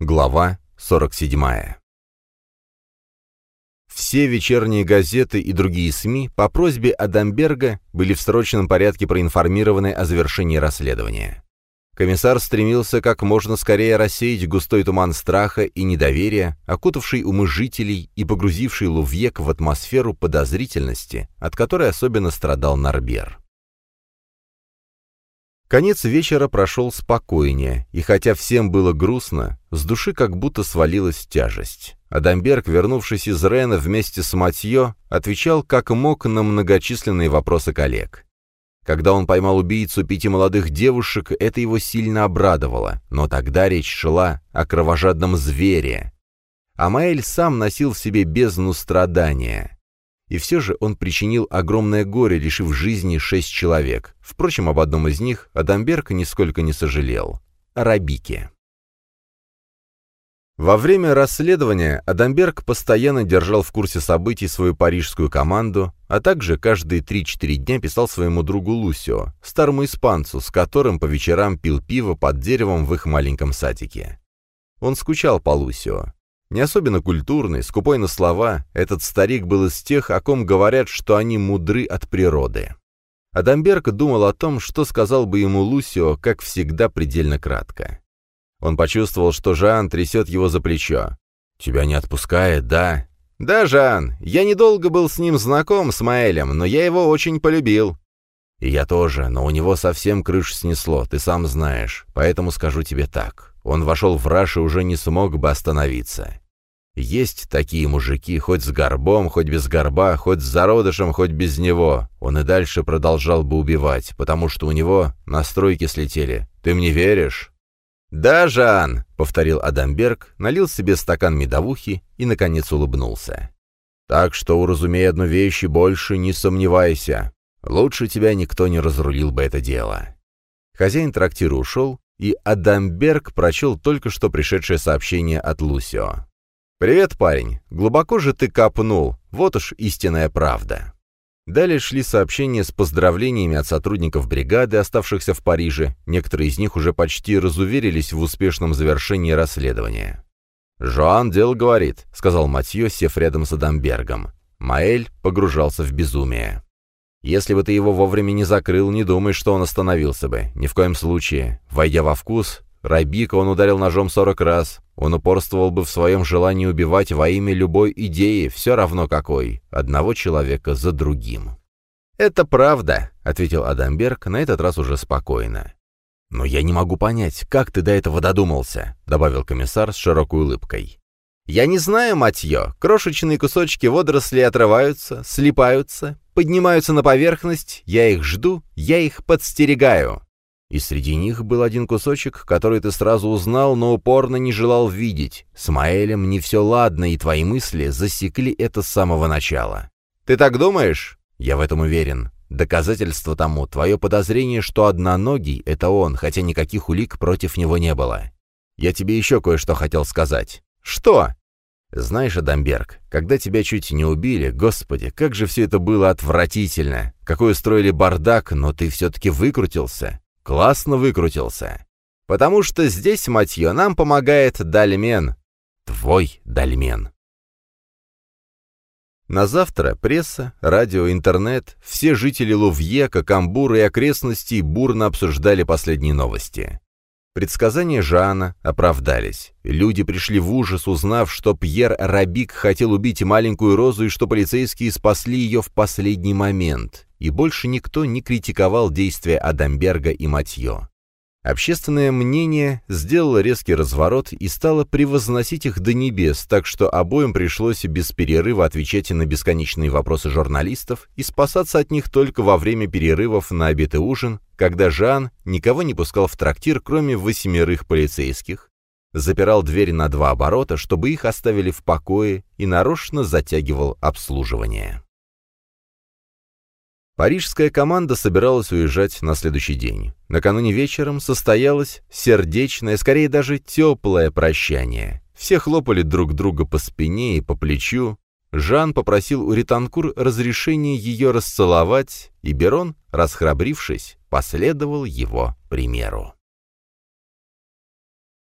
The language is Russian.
Глава 47. Все вечерние газеты и другие СМИ по просьбе Адамберга были в срочном порядке проинформированы о завершении расследования. Комиссар стремился как можно скорее рассеять густой туман страха и недоверия, окутавший умы жителей и погрузивший Лувьек в атмосферу подозрительности, от которой особенно страдал Нарбер. Конец вечера прошел спокойнее, и хотя всем было грустно, с души как будто свалилась тяжесть. Адамберг, вернувшись из Рена вместе с Матье, отвечал как мог на многочисленные вопросы коллег. Когда он поймал убийцу пяти молодых девушек, это его сильно обрадовало, но тогда речь шла о кровожадном звере. Амаэль сам носил в себе бездну страдания. И все же он причинил огромное горе, лишив жизни шесть человек. Впрочем, об одном из них Адамберг нисколько не сожалел. О Рабике. Во время расследования Адамберг постоянно держал в курсе событий свою парижскую команду, а также каждые 3-4 дня писал своему другу Лусио, старому испанцу, с которым по вечерам пил пиво под деревом в их маленьком садике. Он скучал по Лусио. Не особенно культурный, скупой на слова, этот старик был из тех, о ком говорят, что они мудры от природы. Адамберг думал о том, что сказал бы ему Лусио, как всегда, предельно кратко. Он почувствовал, что Жан трясет его за плечо. «Тебя не отпускает, да?» «Да, Жан, я недолго был с ним знаком, с Маэлем, но я его очень полюбил». «И я тоже, но у него совсем крыш снесло, ты сам знаешь, поэтому скажу тебе так. Он вошел в раш и уже не смог бы остановиться. Есть такие мужики, хоть с горбом, хоть без горба, хоть с зародышем, хоть без него. Он и дальше продолжал бы убивать, потому что у него настройки слетели. Ты мне веришь?» «Да, Жан», — повторил Адамберг, налил себе стакан медовухи и, наконец, улыбнулся. «Так что уразумей одну вещь и больше не сомневайся. Лучше тебя никто не разрулил бы это дело». Хозяин трактира ушел, и Адамберг прочел только что пришедшее сообщение от Лусио. «Привет, парень. Глубоко же ты копнул. Вот уж истинная правда». Далее шли сообщения с поздравлениями от сотрудников бригады, оставшихся в Париже. Некоторые из них уже почти разуверились в успешном завершении расследования. «Жоан дел говорит», — сказал Матье, сев рядом с Адамбергом. Маэль погружался в безумие. «Если бы ты его вовремя не закрыл, не думай, что он остановился бы. Ни в коем случае. Войдя во вкус, Рабика он ударил ножом сорок раз. Он упорствовал бы в своем желании убивать во имя любой идеи, все равно какой, одного человека за другим. «Это правда», — ответил Адамберг, на этот раз уже спокойно. «Но я не могу понять, как ты до этого додумался», — добавил комиссар с широкой улыбкой. «Я не знаю, матье, крошечные кусочки водорослей отрываются, слипаются, поднимаются на поверхность, я их жду, я их подстерегаю. И среди них был один кусочек, который ты сразу узнал, но упорно не желал видеть. С Маэлем не все ладно, и твои мысли засекли это с самого начала. Ты так думаешь? Я в этом уверен. Доказательство тому — твое подозрение, что одноногий — это он, хотя никаких улик против него не было. Я тебе еще кое-что хотел сказать. Что? Знаешь, Адамберг, когда тебя чуть не убили, господи, как же все это было отвратительно. Какой устроили бардак, но ты все-таки выкрутился. Классно выкрутился. Потому что здесь, матье, нам помогает Дальмен. Твой Дальмен. На завтра пресса, радио, интернет, все жители Лувье, Кокамбура и окрестностей бурно обсуждали последние новости. Предсказания Жана оправдались. Люди пришли в ужас, узнав, что Пьер Рабик хотел убить маленькую Розу и что полицейские спасли ее в последний момент и больше никто не критиковал действия Адамберга и Матье. Общественное мнение сделало резкий разворот и стало превозносить их до небес, так что обоим пришлось без перерыва отвечать на бесконечные вопросы журналистов и спасаться от них только во время перерывов на обед и ужин, когда Жан никого не пускал в трактир, кроме восьмерых полицейских, запирал дверь на два оборота, чтобы их оставили в покое, и нарочно затягивал обслуживание. Парижская команда собиралась уезжать на следующий день. Накануне вечером состоялось сердечное, скорее даже теплое прощание. Все хлопали друг друга по спине и по плечу. Жан попросил у Ританкур разрешения ее расцеловать, и Берон, расхрабрившись, последовал его примеру.